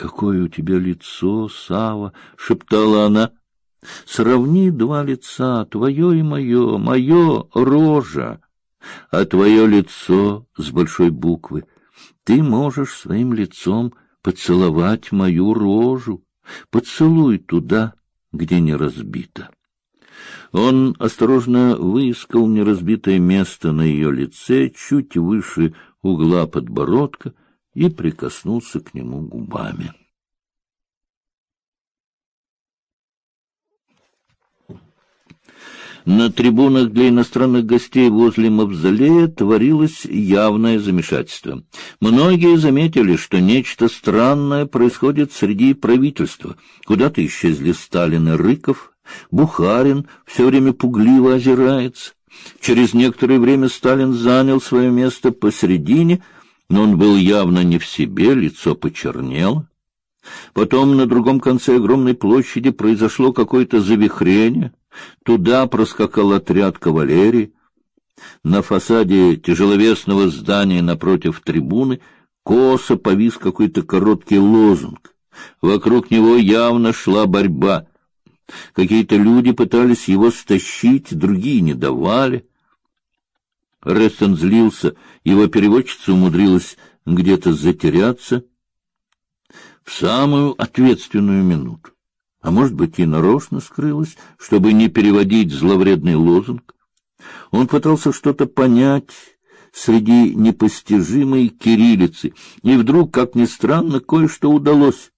Какое у тебя лицо, Сава, шептала она. Сравни два лица, твое и мое, мое рожа, а твое лицо с большой буквы. Ты можешь своим лицом поцеловать мою рожу. Поцелуй туда, где не разбито. Он осторожно выискал неразбитое место на ее лице чуть выше угла подбородка и прикоснулся к нему губами. На трибунах для иностранных гостей возле мавзолея творилось явное замешательство. Многие заметили, что нечто странное происходит среди правительства. Куда-то исчезли Сталин и Рыков, Бухарин все время пугливо озирается. Через некоторое время Сталин занял свое место посередине, но он был явно не в себе, лицо почернело. Потом на другом конце огромной площади произошло какое-то завихрение. Туда проскакал отряд кавалерии. На фасаде тяжеловесного здания напротив трибуны косо повис какой-то короткий лозунг. Вокруг него явно шла борьба. Какие-то люди пытались его стащить, другие не давали. Рестон злился, его переводчица умудрилась где-то затеряться в самую ответственную минуту а может быть и нарочно скрылась, чтобы не переводить зловредный лозунг. Он пытался что-то понять среди непостижимой кириллицы, и вдруг, как ни странно, кое-что удалось.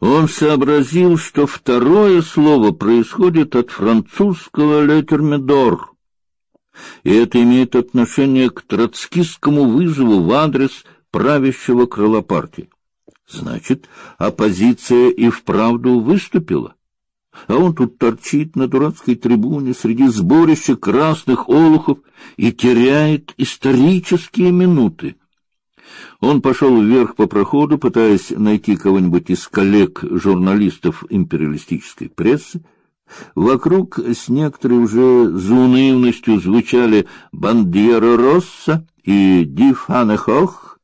Он сообразил, что второе слово происходит от французского «летермедор», и это имеет отношение к троцкистскому вызову в адрес правящего крыла партии. Значит, оппозиция и вправду выступила. А он тут торчит на дурацкой трибуне среди сборища красных олухов и теряет исторические минуты. Он пошел вверх по проходу, пытаясь найти кого-нибудь из коллег-журналистов империалистической прессы. Вокруг с некоторой уже заунывностью звучали «Бандера Росса» и «Ди Фанехох»,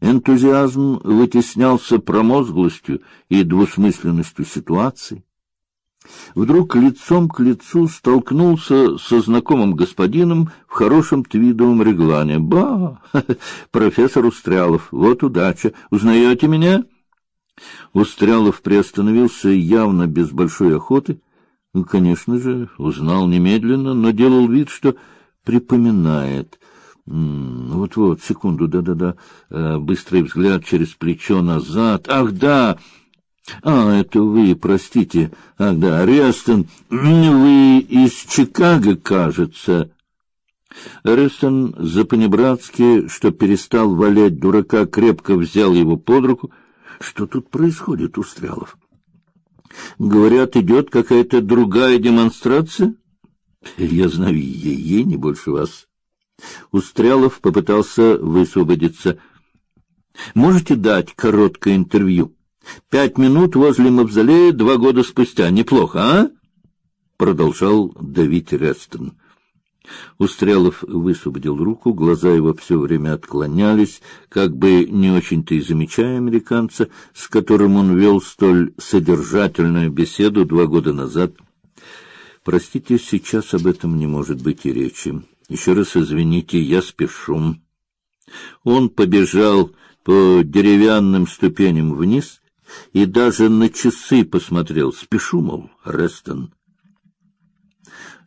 Энтузиазм вытеснялся промозглостью и двусмысленностью ситуации. Вдруг лицом к лицу столкнулся со знакомым господином в хорошем твидовом реглане. «Ба! Профессор Устрялов, вот удача! Узнаете меня?» Устрялов приостановился явно без большой охоты. Конечно же, узнал немедленно, но делал вид, что припоминает — вот-вот, секунду, да-да-да. Э, быстрый взгляд через плечо назад. Ах, да! А, это вы, простите. Ах, да, Рестон, вы из Чикаго, кажется. Рестон за-понебратски, что перестал валять дурака, крепко взял его под руку. Что тут происходит, Устрялов? Говорят, идет какая-то другая демонстрация? Я знаю ей, не больше вас. Устрялов попытался высвободиться. Можете дать короткое интервью? Пять минут возле мавзолея два года спустя. Неплохо, а? Продолжал давить Рестон. Устрялов высвободил руку, глаза его все время отклонялись, как бы не очень-то и замечая американца, с которым он вел столь содержательную беседу два года назад. Простите, сейчас об этом не может быть и речи. Еще раз извините, я спешу. Он побежал по деревянным ступеням вниз и даже на часы посмотрел. Спешу, мол, Рестон.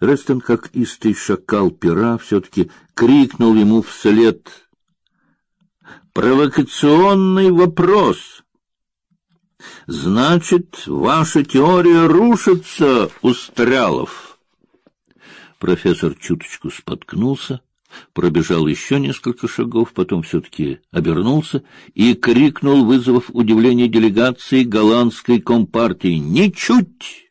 Рестон, как истый шакал пера, все-таки крикнул ему вслед. «Провокационный вопрос!» «Значит, ваша теория рушится, Устрялов!» Профессор чуточку споткнулся, пробежал еще несколько шагов, потом все-таки обернулся и крикнул, вызвав удивление делегации голландской компартии: "Ничуть!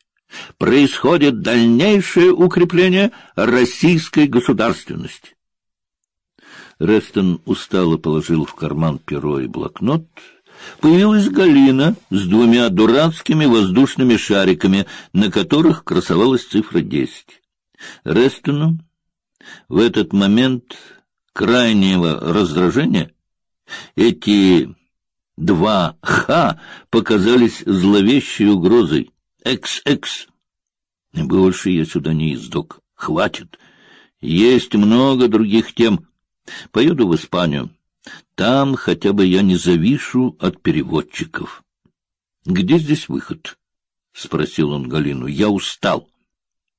Происходит дальнейшее укрепление российской государственности". Рестон устало положил в карман перо и блокнот. Появилась Галина с двумя дурацкими воздушными шариками, на которых красовалась цифра десять. Рестону в этот момент крайнего раздражения эти Два «Х» показались зловещей угрозой. «Экс-экс». Больше я сюда не издок. Хватит. Есть много других тем. Поеду в Испанию. Там хотя бы я не завишу от переводчиков. — Где здесь выход? — спросил он Галину. — Я устал.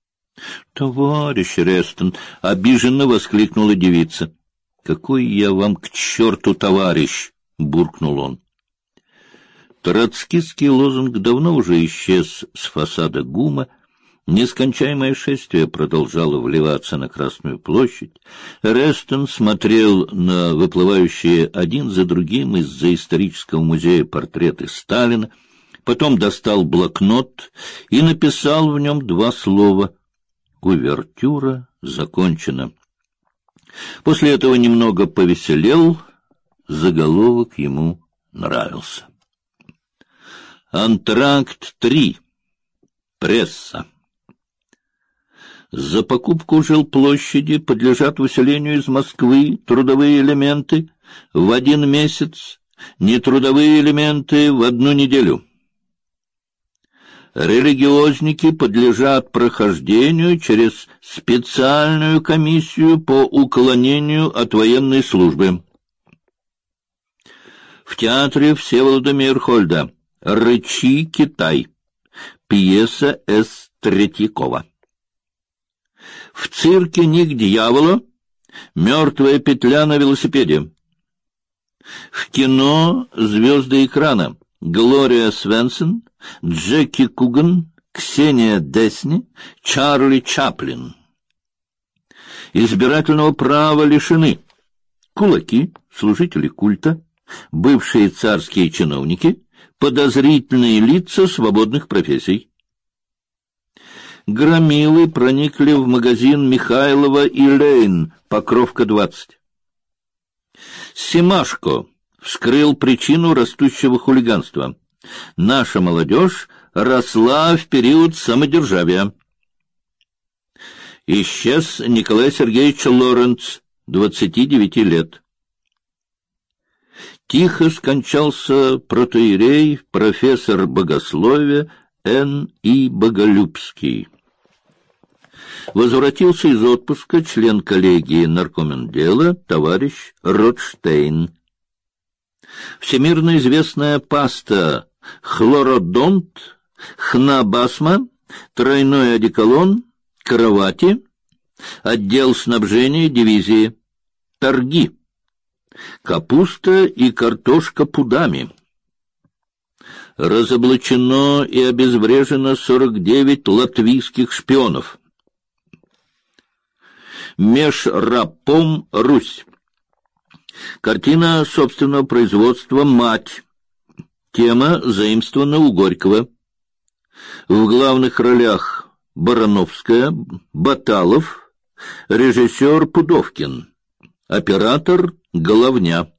— Товарищ Рестон! — обиженно воскликнула девица. — Какой я вам к черту товарищ! — буркнул он. Троцкистский лозунг давно уже исчез с фасада ГУМа, Нескончаемое шествие продолжало вливаться на Красную площадь. Рестон смотрел на выплывающие один за другим из-за исторического музея портреты Сталина, потом достал блокнот и написал в нем два слова «Увертюра закончена». После этого немного повеселел, заголовок ему нравился. Антракт 3. Пресса. За покупку жилплощади подлежат выселению из Москвы трудовые элементы в один месяц, нетрудовые элементы в одну неделю. Религиозники подлежат прохождению через специальную комиссию по уклонению от военной службы. В театре Всеволода Мейерхольда «Рычи Китай» пьеса С. Третьякова. В цирке Ник Дьявола мертвая петля на велосипеде. В кино звезды экрана Глория Свенсон, Джеки Куган, Ксения Десни, Чарли Чаплин. Избирательного права лишены кулаки, служители культа, бывшие царские чиновники, подозрительные лица свободных профессий громилы проникли в магазин Михайлова и Лейн, Покровка-20. Семашко вскрыл причину растущего хулиганства. Наша молодежь росла в период самодержавия. Исчез Николай Сергеевич Лоренц, 29 лет. Тихо скончался протоиерей, профессор богословия Н. И. Боголюбский. Возвратился из отпуска член коллегии наркомендела товарищ Ротштейн. Всемирно известная паста хлородонт, хнабасма, тройной одеколон, кровати, отдел снабжения дивизии, торги, капуста и картошка пудами разоблачено и обезврежено 49 латвийских шпионов. Межрапом Русь. Картина собственного производства «Мать». Тема заимствована у Горького. В главных ролях Барановская, Баталов, режиссер Пудовкин, оператор Головня.